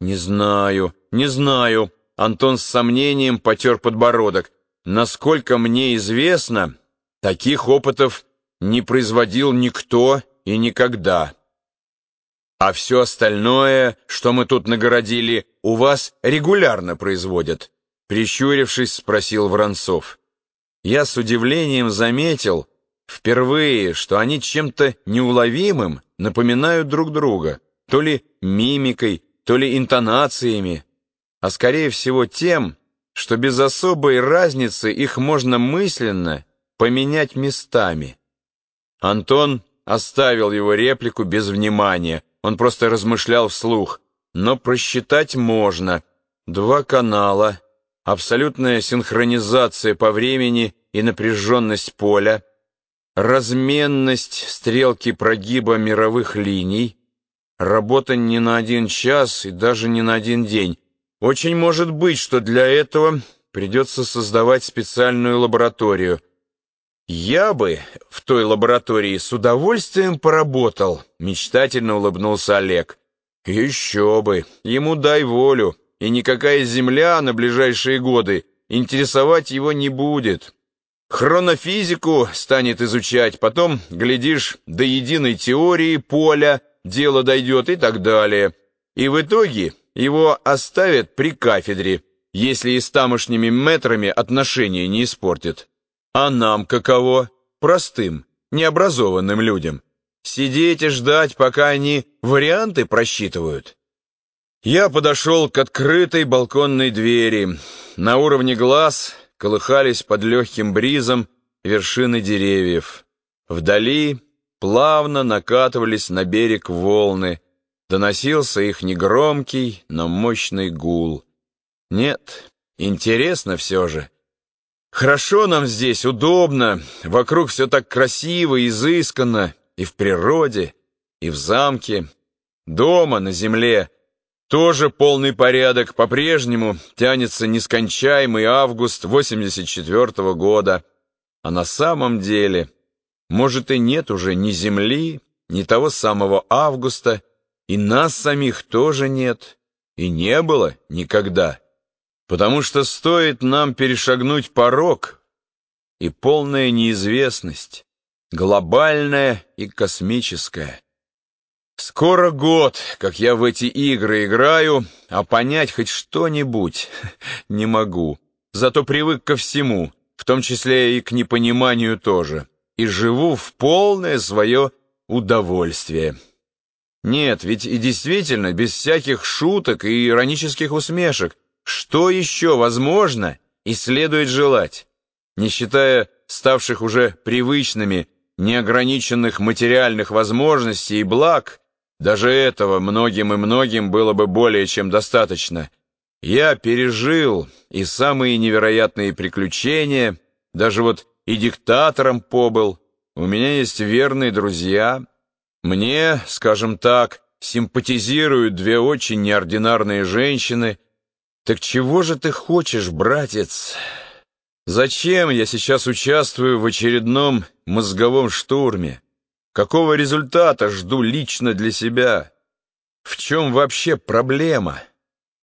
Не знаю, не знаю. Антон с сомнением потер подбородок. Насколько мне известно, таких опытов не производил никто и никогда. А все остальное, что мы тут нагородили, у вас регулярно производят? Прищурившись, спросил Воронцов. Я с удивлением заметил, впервые, что они чем-то неуловимым напоминают друг друга, то ли мимикой, то ли интонациями, а скорее всего тем, что без особой разницы их можно мысленно поменять местами. Антон оставил его реплику без внимания, он просто размышлял вслух. Но просчитать можно. Два канала, абсолютная синхронизация по времени и напряженность поля, разменность стрелки прогиба мировых линий, работа не на один час и даже не на один день. Очень может быть, что для этого придется создавать специальную лабораторию. Я бы в той лаборатории с удовольствием поработал, мечтательно улыбнулся Олег. Еще бы, ему дай волю, и никакая земля на ближайшие годы интересовать его не будет. Хронофизику станет изучать, потом, глядишь, до единой теории поля дело дойдет и так далее. И в итоге его оставят при кафедре, если и с тамошними метрами отношения не испортит. А нам каково? Простым, необразованным людям. Сидеть и ждать, пока они варианты просчитывают. Я подошел к открытой балконной двери. На уровне глаз колыхались под легким бризом вершины деревьев. Вдали плавно накатывались на берег волны. Доносился их негромкий, но мощный гул. Нет, интересно все же. Хорошо нам здесь, удобно, вокруг все так красиво, изысканно, и в природе, и в замке, дома, на земле. Тоже полный порядок, по-прежнему тянется нескончаемый август 84 -го года. А на самом деле, может и нет уже ни земли, ни того самого августа, и нас самих тоже нет, и не было никогда. Потому что стоит нам перешагнуть порог, и полная неизвестность, глобальная и космическая. Скоро год, как я в эти игры играю, а понять хоть что-нибудь не могу. Зато привык ко всему, в том числе и к непониманию тоже, и живу в полное свое удовольствие. Нет, ведь и действительно, без всяких шуток и иронических усмешек, что еще возможно и следует желать, не считая ставших уже привычными неограниченных материальных возможностей и благ, даже этого многим и многим было бы более чем достаточно. Я пережил и самые невероятные приключения, даже вот и диктатором побыл. У меня есть верные друзья. Мне, скажем так, симпатизируют две очень неординарные женщины — «Так чего же ты хочешь, братец? Зачем я сейчас участвую в очередном мозговом штурме? Какого результата жду лично для себя? В чем вообще проблема?»